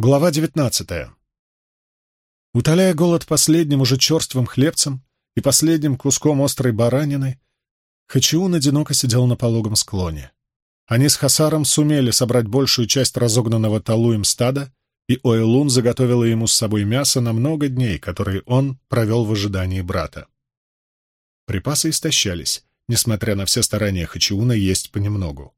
Глава девятнадцатая. Утоляя голод последним уже черствым хлебцем и последним куском острой баранины, Хачиун одиноко сидел на пологом склоне. Они с Хасаром сумели собрать большую часть разогнанного талуем стада, и Ойлун заготовила ему с собой мясо на много дней, которые он провел в ожидании брата. Припасы истощались, несмотря на все старания Хачиуна есть понемногу.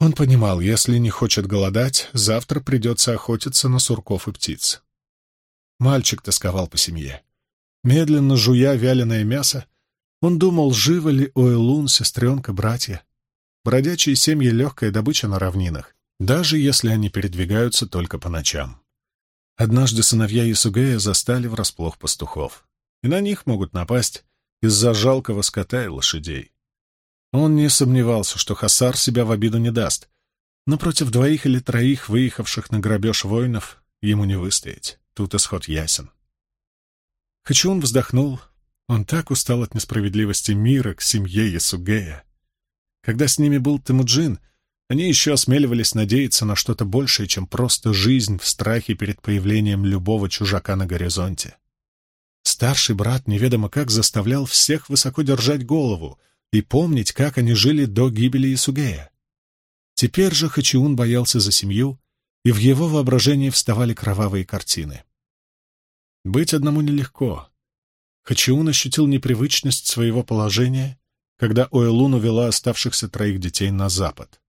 Он понимал, если не хочет голодать, завтра придется охотиться на сурков и птиц. Мальчик тосковал по семье. Медленно жуя вяленое мясо, он думал, живы ли Ойлун, сестренка, братья. Бродячие семьи — легкая добыча на равнинах, даже если они передвигаются только по ночам. Однажды сыновья Исугея застали врасплох пастухов, и на них могут напасть из-за жалкого скота и лошадей. Он не сомневался, что Хасар себя в обиду не даст, но против двоих или троих выехавших на грабеж воинов ему не выстоять. Тут исход ясен. Хачун вздохнул. Он так устал от несправедливости мира к семье Ясугея. Когда с ними был Темуджин, они еще осмеливались надеяться на что-то большее, чем просто жизнь в страхе перед появлением любого чужака на горизонте. Старший брат неведомо как заставлял всех высоко держать голову — и помнить, как они жили до гибели Исугея. Теперь же Хачиун боялся за семью, и в его воображении вставали кровавые картины. Быть одному нелегко. Хачиун ощутил непривычность своего положения, когда Оэлун увела оставшихся троих детей на запад.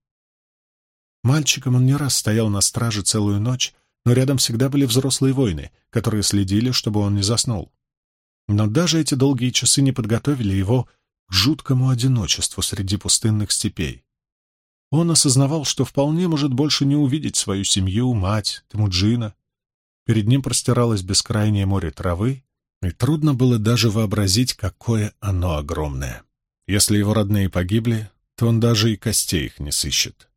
Мальчиком он не раз стоял на страже целую ночь, но рядом всегда были взрослые воины, которые следили, чтобы он не заснул. Но даже эти долгие часы не подготовили его к жуткому одиночеству среди пустынных степей. Он осознавал, что вполне может больше не увидеть свою семью, мать, Темуджина. Перед ним простиралось бескрайнее море травы, и трудно было даже вообразить, какое оно огромное. Если его родные погибли, то он даже и костей их не сыщет.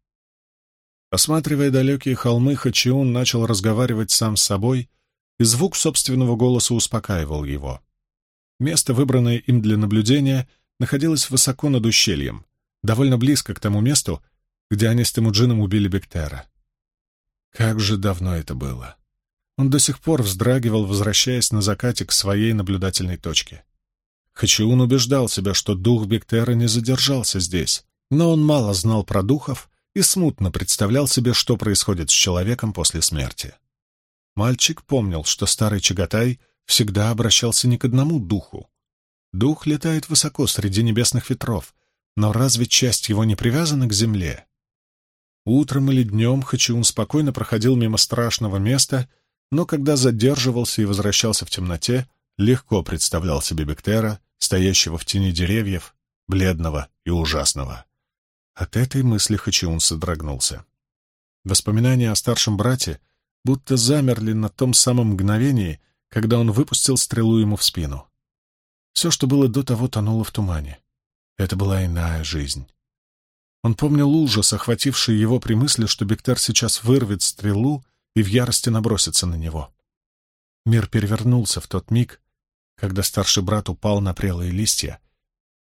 Осматривая далекие холмы, Хачиун начал разговаривать сам с собой, и звук собственного голоса успокаивал его. Место, выбранное им для наблюдения, находилась высоко над ущельем, довольно близко к тому месту, где они с Темуджином убили Бектера. Как же давно это было! Он до сих пор вздрагивал, возвращаясь на закате к своей наблюдательной точке. Хачиун убеждал себя, что дух Бектера не задержался здесь, но он мало знал про духов и смутно представлял себе, что происходит с человеком после смерти. Мальчик помнил, что старый Чагатай всегда обращался не к одному духу, Дух летает высоко среди небесных ветров, но разве часть его не привязана к земле? Утром или днем Хачиун спокойно проходил мимо страшного места, но когда задерживался и возвращался в темноте, легко представлял себе Бектера, стоящего в тени деревьев, бледного и ужасного. От этой мысли Хачиун содрогнулся. Воспоминания о старшем брате будто замерли на том самом мгновении, когда он выпустил стрелу ему в спину. Все, что было до того, тонуло в тумане. Это была иная жизнь. Он помнил ужас, охвативший его при мысли, что Бектер сейчас вырвет стрелу и в ярости набросится на него. Мир перевернулся в тот миг, когда старший брат упал на прелые листья,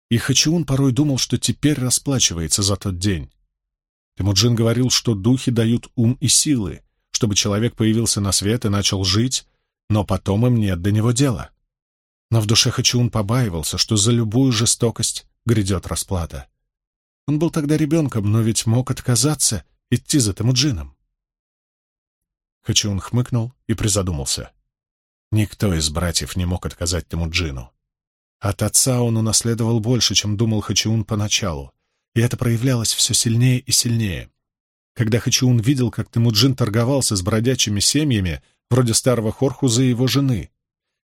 и Хачиун порой думал, что теперь расплачивается за тот день. Темуджин говорил, что духи дают ум и силы, чтобы человек появился на свет и начал жить, но потом им нет до него дела. Но в душе Хачиун побаивался, что за любую жестокость грядет расплата. Он был тогда ребенком, но ведь мог отказаться идти за Темуджином. Хачиун хмыкнул и призадумался. Никто из братьев не мог отказать Темуджину. От отца он унаследовал больше, чем думал Хачиун поначалу, и это проявлялось все сильнее и сильнее. Когда Хачиун видел, как Темуджин торговался с бродячими семьями, вроде старого Хорхуза и его жены,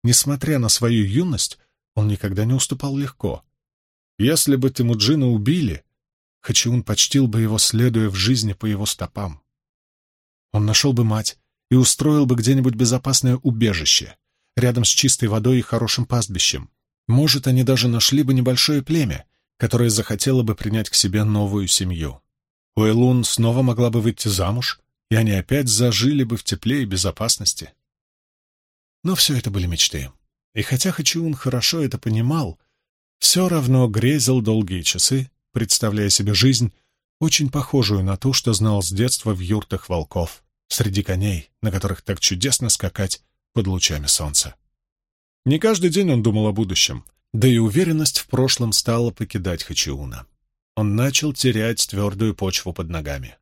Несмотря на свою юность, он никогда не уступал легко. Если бы Тимуджина убили, Хачиун почтил бы его, следуя в жизни по его стопам. Он нашел бы мать и устроил бы где-нибудь безопасное убежище, рядом с чистой водой и хорошим пастбищем. Может, они даже нашли бы небольшое племя, которое захотело бы принять к себе новую семью. Уэлун снова могла бы выйти замуж, и они опять зажили бы в тепле и безопасности. Но все это были мечты. И хотя Хачиун хорошо это понимал, все равно грезил долгие часы, представляя себе жизнь, очень похожую на ту, что знал с детства в юртах волков среди коней, на которых так чудесно скакать под лучами солнца. Не каждый день он думал о будущем, да и уверенность в прошлом стала покидать Хачиуна. Он начал терять твердую почву под ногами.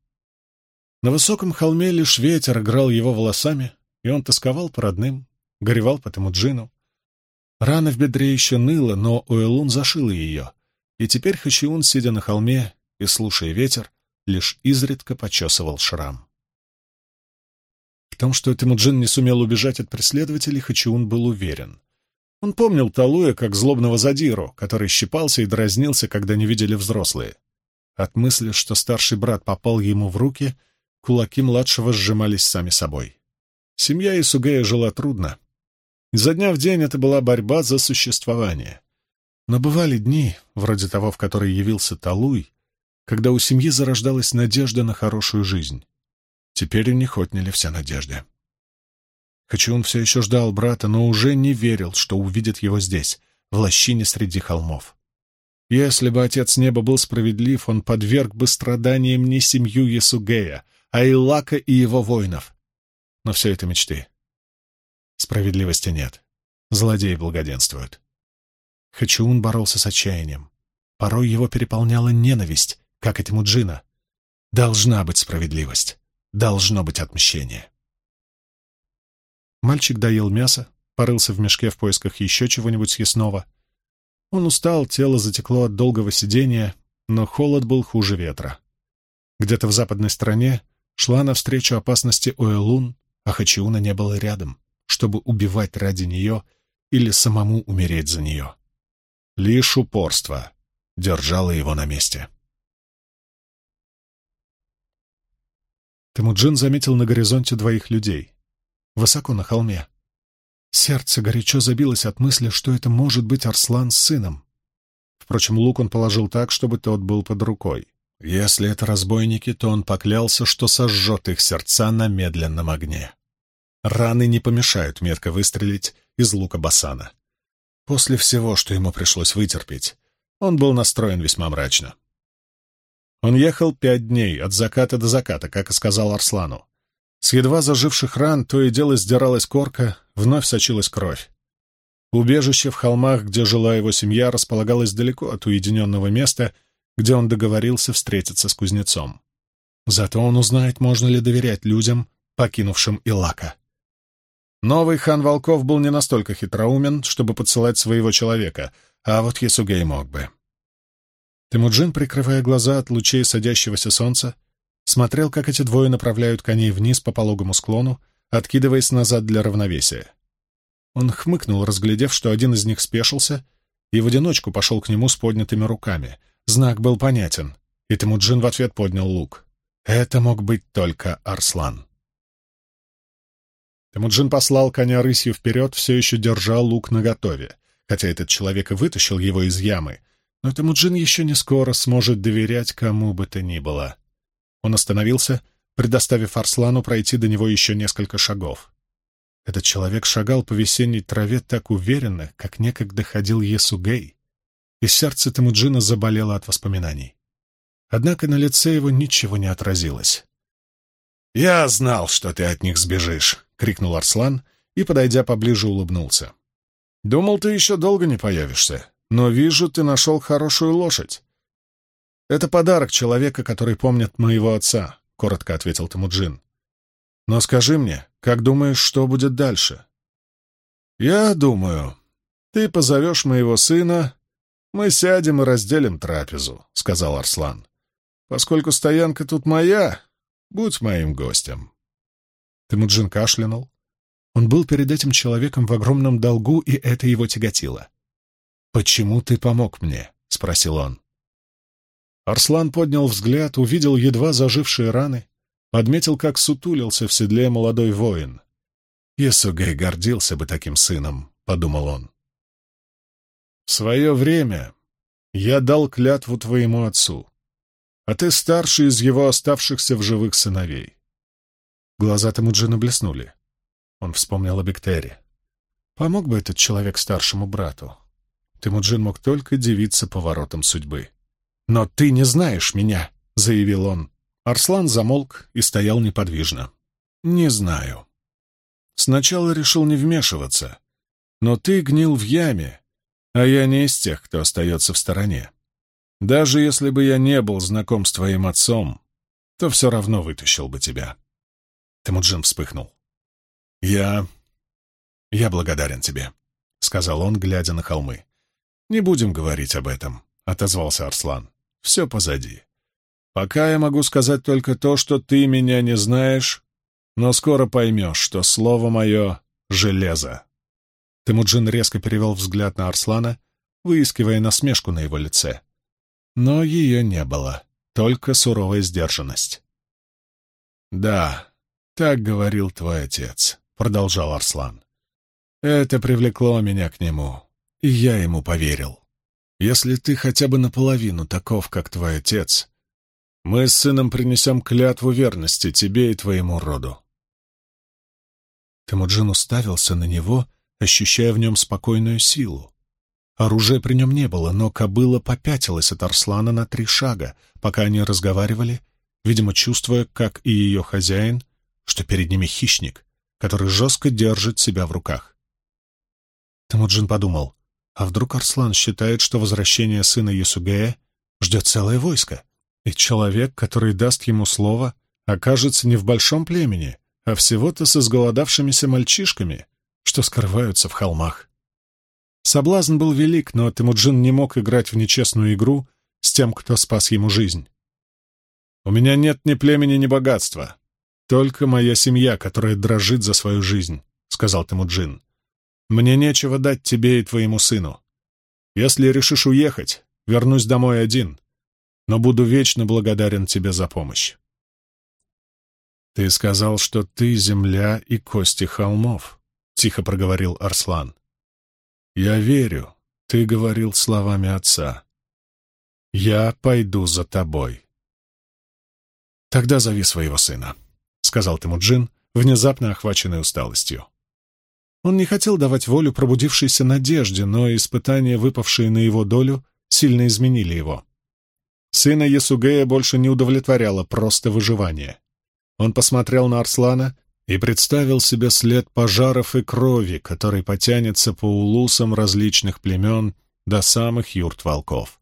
На высоком холме лишь ветер играл его волосами, и он тосковал по родным, горевал по Темуджину. Рана в бедре еще ныла, но Уэлун зашила ее, и теперь Хачиун, сидя на холме и слушая ветер, лишь изредка почесывал шрам. В том, что Темуджин не сумел убежать от преследователей, Хачиун был уверен. Он помнил Талуя как злобного задиру, который щипался и дразнился, когда не видели взрослые. От мысли, что старший брат попал ему в руки, кулаки младшего сжимались сами собой. Семья Исугея жила трудно. Изо дня в день это была борьба за существование. Но бывали дни, вроде того, в который явился Талуй, когда у семьи зарождалась надежда на хорошую жизнь. Теперь у них отняли все надежды. Хачиун все еще ждал брата, но уже не верил, что увидит его здесь, в лощине среди холмов. Если бы Отец Неба был справедлив, он подверг бы страданиям не семью Ясугея, а Илака и его воинов. Но все это мечты. Справедливости нет. Злодеи благоденствуют. Хачиун боролся с отчаянием. Порой его переполняла ненависть, как этому Джина. Должна быть справедливость. Должно быть отмщение. Мальчик доел мясо, порылся в мешке в поисках еще чего-нибудь съестного. Он устал, тело затекло от долгого сидения, но холод был хуже ветра. Где-то в западной стороне шла навстречу опасности Оэлун, а Хачиуна не было рядом, чтобы убивать ради нее или самому умереть за нее. Лишь упорство держало его на месте. Темуджин заметил на горизонте двоих людей высоко на холме. Сердце горячо забилось от мысли, что это может быть Арслан с сыном. Впрочем, лук он положил так, чтобы тот был под рукой. Если это разбойники, то он поклялся, что сожжет их сердца на медленном огне. Раны не помешают метко выстрелить из лука Басана. После всего, что ему пришлось вытерпеть, он был настроен весьма мрачно. Он ехал пять дней, от заката до заката, как и сказал Арслану. С едва заживших ран то и дело сдиралась корка, вновь сочилась кровь. Убежище в холмах, где жила его семья, располагалось далеко от уединенного места, где он договорился встретиться с кузнецом. Зато он узнает, можно ли доверять людям, покинувшим Илака. Новый хан Волков был не настолько хитроумен, чтобы подсылать своего человека, а вот Ясугей мог бы. Темуджин, прикрывая глаза от лучей садящегося солнца, смотрел, как эти двое направляют коней вниз по пологому склону, откидываясь назад для равновесия. Он хмыкнул, разглядев, что один из них спешился, и в одиночку пошел к нему с поднятыми руками. Знак был понятен, и Темуджин в ответ поднял лук. Это мог быть только Арслан. Темуджин послал коня рысью вперед, все еще держа лук наготове, хотя этот человек и вытащил его из ямы, но Темуджин еще не скоро сможет доверять кому бы то ни было. Он остановился, предоставив Арслану пройти до него еще несколько шагов. Этот человек шагал по весенней траве так уверенно, как некогда ходил Есугей, и сердце Темуджина заболело от воспоминаний. Однако на лице его ничего не отразилось. «Я знал, что ты от них сбежишь!» — крикнул Арслан и, подойдя поближе, улыбнулся. «Думал, ты еще долго не появишься, но вижу, ты нашел хорошую лошадь. «Это подарок человека, который помнит моего отца», — коротко ответил Тамуджин. «Но скажи мне, как думаешь, что будет дальше?» «Я думаю, ты позовешь моего сына, мы сядем и разделим трапезу», — сказал Арслан. «Поскольку стоянка тут моя, будь моим гостем». Тамуджин кашлянул. Он был перед этим человеком в огромном долгу, и это его тяготило. «Почему ты помог мне?» — спросил он. Арслан поднял взгляд, увидел едва зажившие раны, подметил, как сутулился в седле молодой воин. «Есугей гордился бы таким сыном», — подумал он. «В свое время я дал клятву твоему отцу, а ты старший из его оставшихся в живых сыновей». Глаза Темуджина блеснули. Он вспомнил о Бектере. Помог бы этот человек старшему брату. Темуджин мог только дивиться поворотом судьбы. «Но ты не знаешь меня», — заявил он. Арслан замолк и стоял неподвижно. «Не знаю. Сначала решил не вмешиваться, но ты гнил в яме, а я не из тех, кто остается в стороне. Даже если бы я не был знаком с твоим отцом, то все равно вытащил бы тебя». Темуджин вспыхнул. «Я... я благодарен тебе», — сказал он, глядя на холмы. «Не будем говорить об этом», — отозвался Арслан. «Все позади. Пока я могу сказать только то, что ты меня не знаешь, но скоро поймешь, что слово мое — железо». Темуджин резко перевел взгляд на Арслана, выискивая насмешку на его лице. Но ее не было, только суровая сдержанность. «Да, так говорил твой отец», — продолжал Арслан. «Это привлекло меня к нему, и я ему поверил. Если ты хотя бы наполовину таков, как твой отец, мы с сыном принесем клятву верности тебе и твоему роду». Темуджин уставился на него, ощущая в нем спокойную силу. Оружия при нем не было, но кобыла попятилась от Арслана на три шага, пока они разговаривали, видимо, чувствуя, как и ее хозяин, что перед ними хищник, который жестко держит себя в руках. Темуджин подумал, а вдруг Арслан считает, что возвращение сына Ясугея ждет целое войско, и человек, который даст ему слово, окажется не в большом племени, а всего-то с изголодавшимися мальчишками, что скрываются в холмах. Соблазн был велик, но Темуджин не мог играть в нечестную игру с тем, кто спас ему жизнь. «У меня нет ни племени, ни богатства. Только моя семья, которая дрожит за свою жизнь», — сказал Темуджин. «Мне нечего дать тебе и твоему сыну. Если решишь уехать, вернусь домой один, но буду вечно благодарен тебе за помощь». «Ты сказал, что ты земля и кости холмов», — тихо проговорил Арслан. «Я верю, ты говорил словами отца. Я пойду за тобой». «Тогда зови своего сына», — сказал Темуджин, внезапно охваченный усталостью. Он не хотел давать волю пробудившейся надежде, но испытания, выпавшие на его долю, сильно изменили его. Сына Ясугея больше не удовлетворяло просто выживание. Он посмотрел на Арслана и представил себе след пожаров и крови, который потянется по улусам различных племен до самых юрт волков.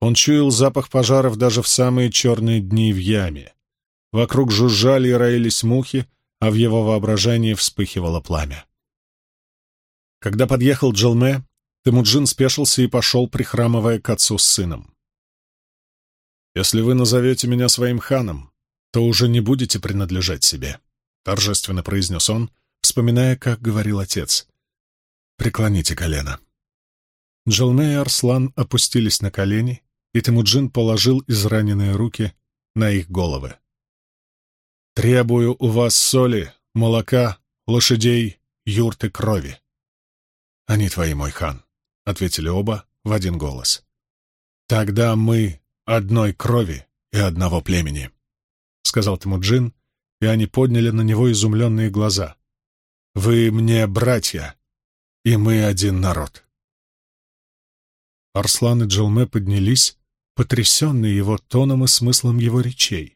Он чуял запах пожаров даже в самые черные дни в яме. Вокруг жужжали и роились мухи, а в его воображении вспыхивало пламя. Когда подъехал Джилме, Темуджин спешился и пошел, прихрамывая к отцу с сыном. «Если вы назовете меня своим ханом, то уже не будете принадлежать себе», — торжественно произнес он, вспоминая, как говорил отец. «Преклоните колено». Джилме и Арслан опустились на колени, и Темуджин положил израненные руки на их головы. «Требую у вас соли, молока, лошадей, юрты крови». «Они твои, мой хан», — ответили оба в один голос. «Тогда мы одной крови и одного племени», — сказал Темуджин, и они подняли на него изумленные глаза. «Вы мне братья, и мы один народ». Арслан и Джилме поднялись, потрясенные его тоном и смыслом его речей.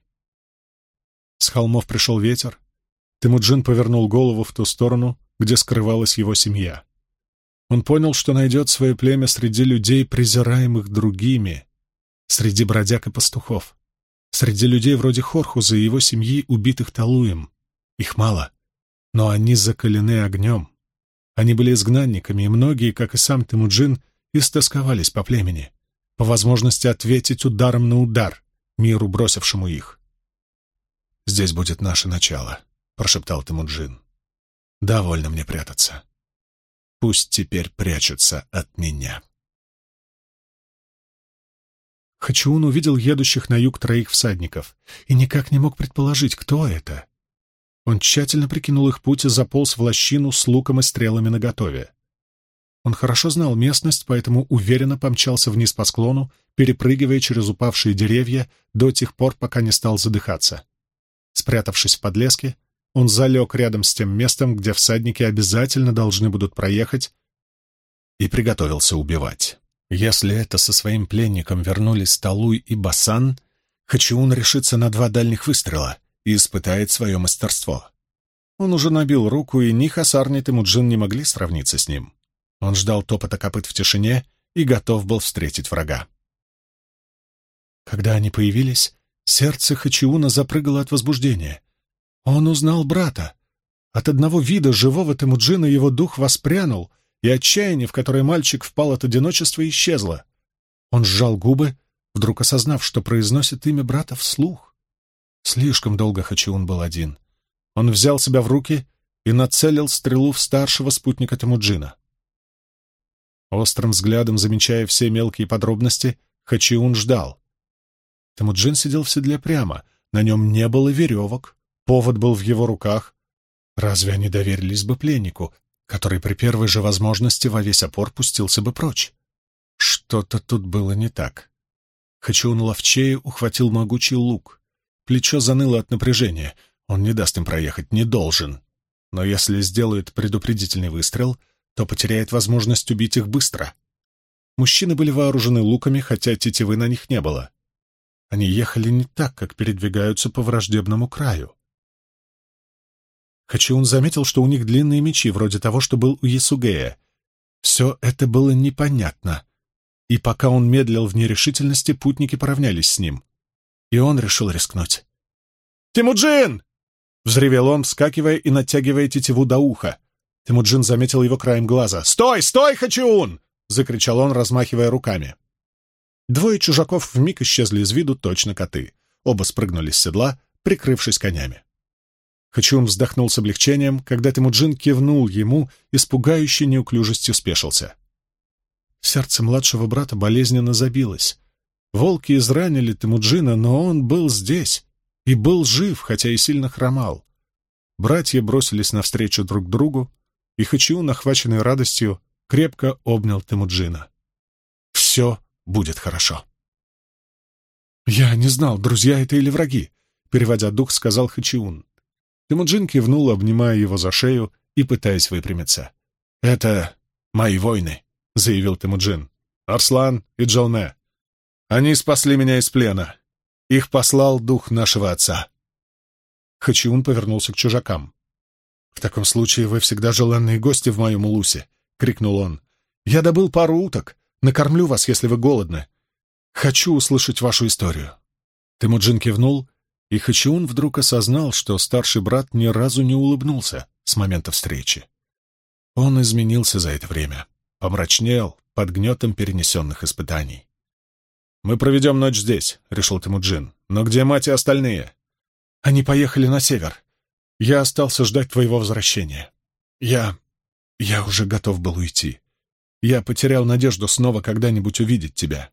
С холмов пришел ветер. Темуджин повернул голову в ту сторону, где скрывалась его семья. Он понял, что найдет свое племя среди людей, презираемых другими, среди бродяг и пастухов. Среди людей вроде Хорхуза и его семьи, убитых Талуем. Их мало, но они закалены огнем. Они были изгнанниками, и многие, как и сам Темуджин, истосковались по племени, по возможности ответить ударом на удар, миру, бросившему их. «Здесь будет наше начало», — прошептал Темуджин. «Довольно мне прятаться. Пусть теперь прячутся от меня». Хачиун увидел едущих на юг троих всадников и никак не мог предположить, кто это. Он тщательно прикинул их путь и заполз в лощину с луком и стрелами наготове. Он хорошо знал местность, поэтому уверенно помчался вниз по склону, перепрыгивая через упавшие деревья до тех пор, пока не стал задыхаться. Спрятавшись в подлеске, он залег рядом с тем местом, где всадники обязательно должны будут проехать, и приготовился убивать. Если это со своим пленником вернулись Талуй и Басан, Хачиун решится на два дальних выстрела и испытает свое мастерство. Он уже набил руку, и ни Хасар, ни Темуджин не могли сравниться с ним. Он ждал топота копыт в тишине и готов был встретить врага. Когда они появились, сердце Хачиуна запрыгало от возбуждения. Он узнал брата. От одного вида живого Темуджина его дух воспрянул, и отчаяние, в которое мальчик впал от одиночества, исчезло. Он сжал губы, вдруг осознав, что произносит имя брата вслух. Слишком долго Хачиун был один. Он взял себя в руки и нацелил стрелу в старшего спутника Темуджина. Острым взглядом замечая все мелкие подробности, Хачиун ждал. Темуджин сидел в седле прямо, на нем не было веревок, повод был в его руках. Разве они доверились бы пленнику, который при первой же возможности во весь опор пустился бы прочь? Что-то тут было не так. Хачиун ловчее ухватил могучий лук. Плечо заныло от напряжения. Он не даст им проехать, не должен. Но если сделает предупредительный выстрел, то потеряет возможность убить их быстро. Мужчины были вооружены луками, хотя тетивы на них не было. Они ехали не так, как передвигаются по враждебному краю. Хачиун заметил, что у них длинные мечи, вроде того, что был у Ясугея. Все это было непонятно. И пока он медлил в нерешительности, путники поравнялись с ним. И он решил рискнуть. «Тимуджин!» — взревел он, вскакивая и натягивая тетиву до уха. Тимуджин заметил его краем глаза. «Стой, стой, Хачиун!» — закричал он, размахивая руками. Двое чужаков вмиг исчезли из виду, точно коты. Оба спрыгнули с седла, прикрывшись конями. Хачун вздохнул с облегчением, когда Тимуджин кивнул ему, испугающей неуклюжестью спешился. Сердце младшего брата болезненно забилось. Волки изранили Тимуджина, но он был здесь и был жив, хотя и сильно хромал. Братья бросились навстречу друг другу, и Хачиун, охваченный радостью, крепко обнял Тимуджина. «Все будет хорошо». «Я не знал, друзья это или враги», — переводя дух, сказал Хачиун. Темуджин кивнул, обнимая его за шею и пытаясь выпрямиться. «Это мои войны», — заявил Темуджин. «Арслан и Джалме. Они спасли меня из плена. Их послал дух нашего отца». Хачиун повернулся к чужакам. «В таком случае вы всегда желанные гости в моем улусе», — крикнул он. «Я добыл пару уток. Накормлю вас, если вы голодны. Хочу услышать вашу историю». Темуджин кивнул и Хачиун вдруг осознал, что старший брат ни разу не улыбнулся с момента встречи. Он изменился за это время, помрачнел под гнетом перенесенных испытаний. «Мы проведем ночь здесь», — решил Тимуджин. «Но где мать и остальные?» «Они поехали на север. Я остался ждать твоего возвращения. Я... я уже готов был уйти. Я потерял надежду снова когда-нибудь увидеть тебя».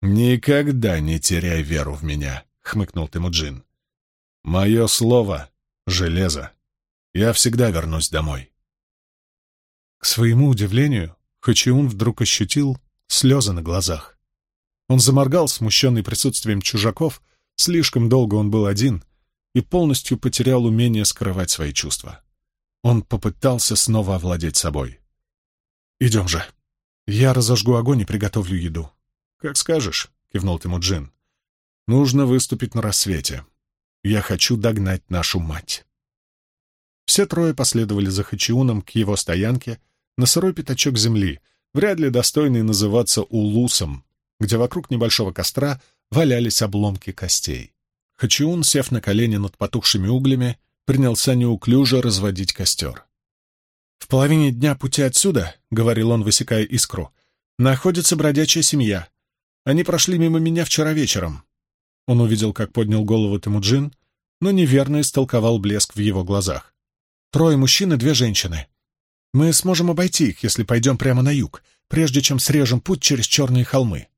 «Никогда не теряй веру в меня», — хмыкнул Темуджин. «Мое слово — железо. Я всегда вернусь домой». К своему удивлению, Хачиун вдруг ощутил слезы на глазах. Он заморгал, смущенный присутствием чужаков, слишком долго он был один и полностью потерял умение скрывать свои чувства. Он попытался снова овладеть собой. «Идем же. Я разожгу огонь и приготовлю еду». «Как скажешь», — кивнул Темуджин. Нужно выступить на рассвете. Я хочу догнать нашу мать. Все трое последовали за Хачиуном к его стоянке на сырой пятачок земли, вряд ли достойный называться улусом, где вокруг небольшого костра валялись обломки костей. Хачиун, сев на колени над потухшими углями, принялся неуклюже разводить костер. «В половине дня пути отсюда, — говорил он, высекая искру, — находится бродячая семья. Они прошли мимо меня вчера вечером. Он увидел, как поднял голову Темуджин, но неверно истолковал блеск в его глазах. «Трое мужчин и две женщины. Мы сможем обойти их, если пойдем прямо на юг, прежде чем срежем путь через черные холмы».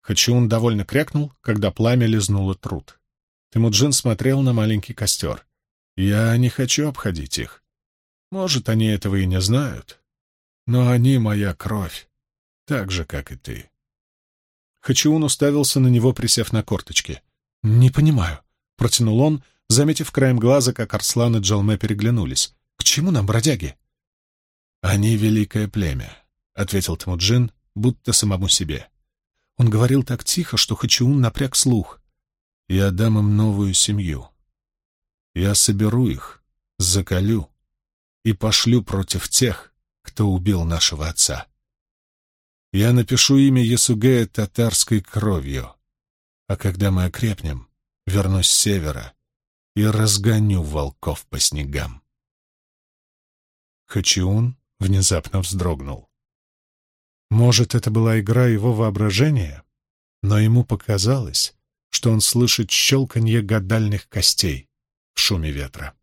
Хачиун довольно крякнул, когда пламя лизнуло труд. Темуджин смотрел на маленький костер. «Я не хочу обходить их. Может, они этого и не знают, но они моя кровь, так же, как и ты». Хачиун уставился на него, присев на корточки. «Не понимаю», — протянул он, заметив краем глаза, как Арслан и Джалме переглянулись. «К чему нам бродяги?» «Они великое племя», — ответил Тмуджин, будто самому себе. Он говорил так тихо, что Хачиун напряг слух. «Я дам им новую семью. Я соберу их закалю и пошлю против тех, кто убил нашего отца. Я напишу имя Ясугея татарской кровью, а когда мы окрепнем, вернусь с севера и разгоню волков по снегам. Хачиун внезапно вздрогнул. Может, это была игра его воображения, но ему показалось, что он слышит щелканье гадальных костей в шуме ветра.